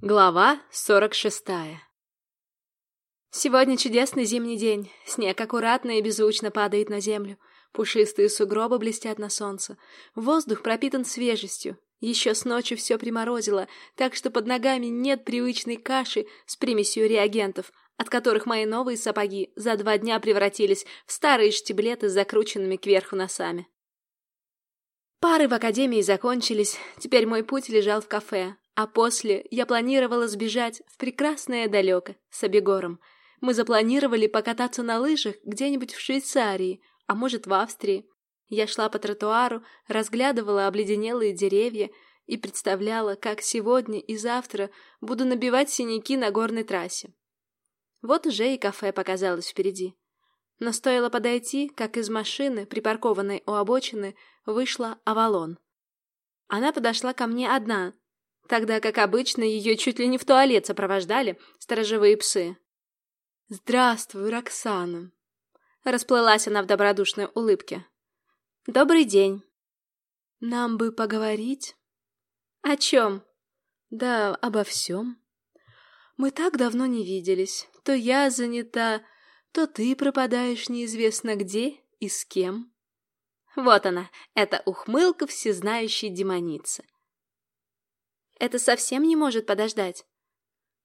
Глава 46 Сегодня чудесный зимний день. Снег аккуратно и беззвучно падает на землю. Пушистые сугробы блестят на солнце. Воздух пропитан свежестью. Еще с ночи все приморозило, так что под ногами нет привычной каши с примесью реагентов, от которых мои новые сапоги за два дня превратились в старые штиблеты с закрученными кверху носами. Пары в академии закончились, теперь мой путь лежал в кафе, а после я планировала сбежать в прекрасное далеко, с Абегором. Мы запланировали покататься на лыжах где-нибудь в Швейцарии, а может в Австрии. Я шла по тротуару, разглядывала обледенелые деревья и представляла, как сегодня и завтра буду набивать синяки на горной трассе. Вот уже и кафе показалось впереди. Но стоило подойти, как из машины, припаркованной у обочины, вышла Авалон. Она подошла ко мне одна, тогда как обычно ее чуть ли не в туалет сопровождали сторожевые псы. «Здравствуй, Роксана!» Расплылась она в добродушной улыбке. «Добрый день!» «Нам бы поговорить?» «О чем?» «Да обо всем. Мы так давно не виделись. То я занята, то ты пропадаешь неизвестно где и с кем». Вот она, эта ухмылка всезнающей демоницы. Это совсем не может подождать.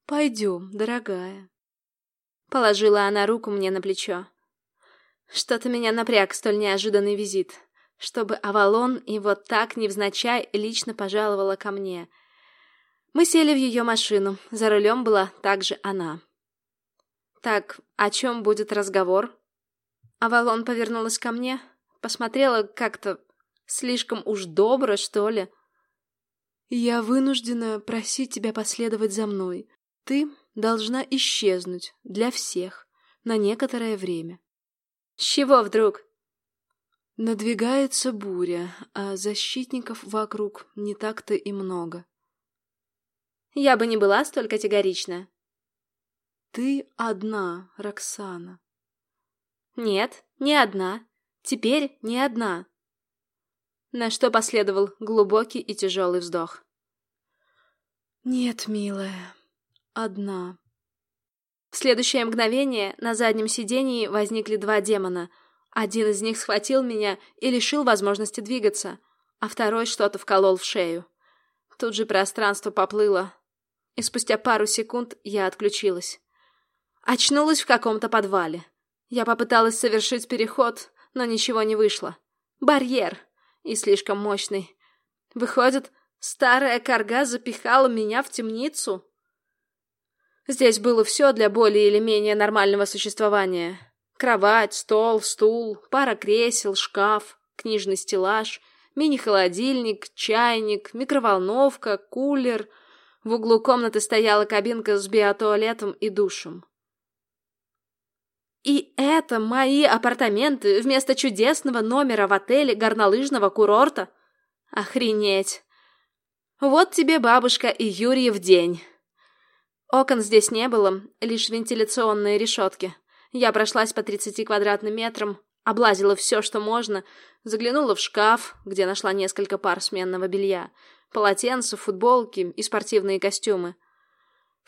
Пойдем, дорогая. Положила она руку мне на плечо. Что-то меня напряг столь неожиданный визит, чтобы Авалон и вот так невзначай лично пожаловала ко мне. Мы сели в ее машину, за рулем была также она. Так, о чем будет разговор? Авалон повернулась ко мне, посмотрела как-то слишком уж добро, что ли. Я вынуждена просить тебя последовать за мной. Ты должна исчезнуть для всех на некоторое время. С чего вдруг? Надвигается буря, а защитников вокруг не так-то и много. Я бы не была столь категорична. Ты одна, Роксана. Нет, не одна. Теперь не одна. На что последовал глубокий и тяжелый вздох. «Нет, милая, одна». В следующее мгновение на заднем сидении возникли два демона. Один из них схватил меня и лишил возможности двигаться, а второй что-то вколол в шею. Тут же пространство поплыло, и спустя пару секунд я отключилась. Очнулась в каком-то подвале. Я попыталась совершить переход, но ничего не вышло. Барьер и слишком мощный. Выходит, старая корга запихала меня в темницу? Здесь было все для более или менее нормального существования. Кровать, стол, стул, пара кресел, шкаф, книжный стеллаж, мини-холодильник, чайник, микроволновка, кулер. В углу комнаты стояла кабинка с биотуалетом и душем. И это мои апартаменты вместо чудесного номера в отеле горнолыжного курорта? Охренеть! Вот тебе бабушка и Юрий в день. Окон здесь не было, лишь вентиляционные решетки. Я прошлась по 30 квадратным метрам, облазила все, что можно, заглянула в шкаф, где нашла несколько пар сменного белья, полотенца, футболки и спортивные костюмы.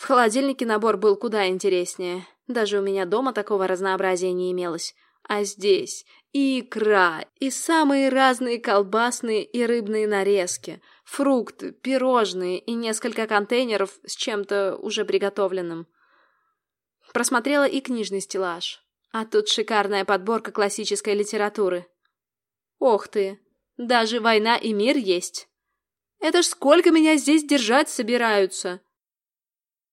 В холодильнике набор был куда интереснее. Даже у меня дома такого разнообразия не имелось. А здесь и икра, и самые разные колбасные и рыбные нарезки, фрукты, пирожные и несколько контейнеров с чем-то уже приготовленным. Просмотрела и книжный стеллаж. А тут шикарная подборка классической литературы. Ох ты, даже «Война и мир» есть. Это ж сколько меня здесь держать собираются?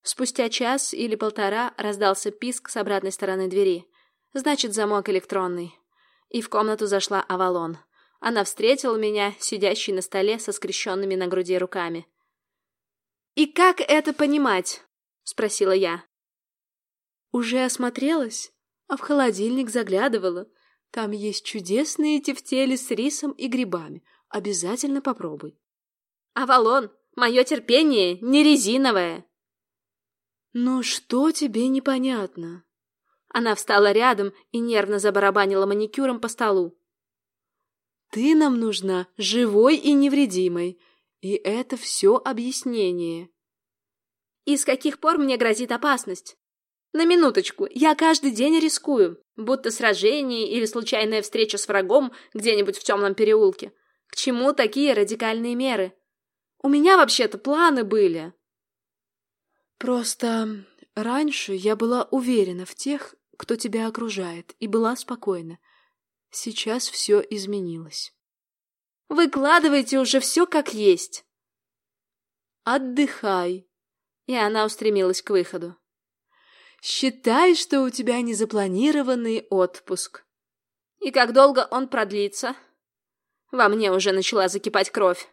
Спустя час или полтора раздался писк с обратной стороны двери. Значит, замок электронный. И в комнату зашла Авалон. Она встретила меня, сидящей на столе со скрещенными на груди руками. «И как это понимать?» — спросила я. «Уже осмотрелась, а в холодильник заглядывала. Там есть чудесные тефтели с рисом и грибами. Обязательно попробуй». «Авалон, мое терпение не резиновое!» «Ну что тебе непонятно?» Она встала рядом и нервно забарабанила маникюром по столу. «Ты нам нужна живой и невредимой, и это все объяснение». И с каких пор мне грозит опасность? На минуточку, я каждый день рискую, будто сражение или случайная встреча с врагом где-нибудь в темном переулке. К чему такие радикальные меры? У меня вообще-то планы были. Просто раньше я была уверена в тех, кто тебя окружает, и была спокойна. Сейчас все изменилось. Выкладывайте уже все как есть. Отдыхай. И она устремилась к выходу. Считай, что у тебя незапланированный отпуск. И как долго он продлится? Во мне уже начала закипать кровь.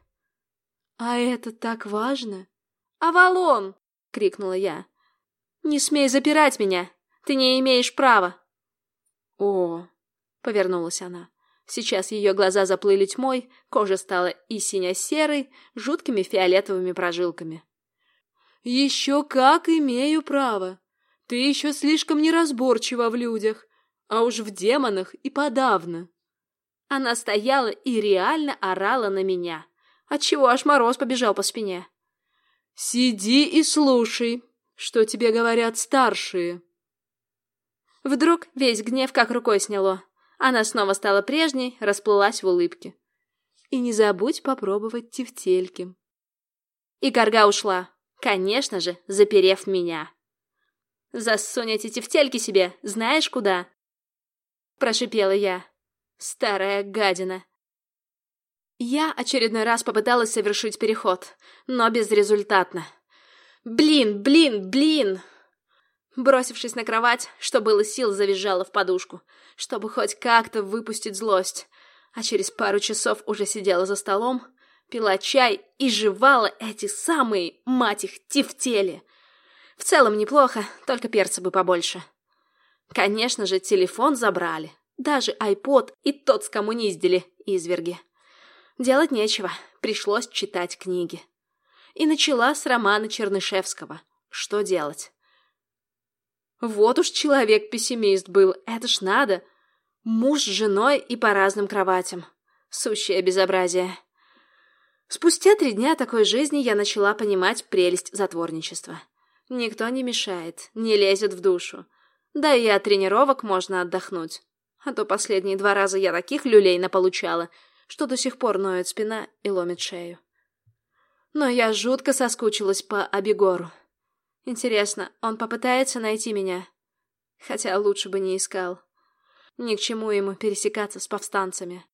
А это так важно? «Авалон!» — крикнула я. «Не смей запирать меня! Ты не имеешь права!» «О!» — повернулась она. Сейчас ее глаза заплыли тьмой, кожа стала и сине-серой, жуткими фиолетовыми прожилками. «Еще как имею право! Ты еще слишком неразборчива в людях, а уж в демонах и подавно!» Она стояла и реально орала на меня, отчего аж мороз побежал по спине. «Сиди и слушай, что тебе говорят старшие!» Вдруг весь гнев как рукой сняло. Она снова стала прежней, расплылась в улыбке. «И не забудь попробовать тефтельки». И корга ушла, конечно же, заперев меня. «Засунь эти тефтельки себе, знаешь куда?» Прошипела я. Старая гадина. Я очередной раз попыталась совершить переход, но безрезультатно. «Блин, блин, блин!» Бросившись на кровать, что было сил, завизжала в подушку, чтобы хоть как-то выпустить злость. А через пару часов уже сидела за столом, пила чай и жевала эти самые, мать их, тефтели. В целом неплохо, только перца бы побольше. Конечно же, телефон забрали. Даже айпод и тот скоммуниздили, изверги. Делать нечего, пришлось читать книги. И начала с романа Чернышевского. Что делать? Вот уж человек-пессимист был, это ж надо. Муж с женой и по разным кроватям. Сущее безобразие. Спустя три дня такой жизни я начала понимать прелесть затворничества. Никто не мешает, не лезет в душу. Да и от тренировок можно отдохнуть. А то последние два раза я таких люлей наполучала, что до сих пор ноет спина и ломит шею. Но я жутко соскучилась по Абигору. Интересно, он попытается найти меня? Хотя лучше бы не искал. Ни к чему ему пересекаться с повстанцами.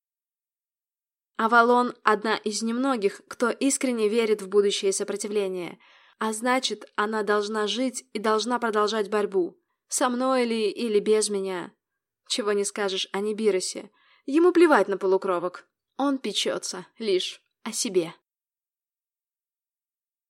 Авалон — одна из немногих, кто искренне верит в будущее сопротивление, а значит, она должна жить и должна продолжать борьбу. Со мной ли или без меня. Чего не скажешь о Нибиросе. Ему плевать на полукровок. Он печется лишь о себе.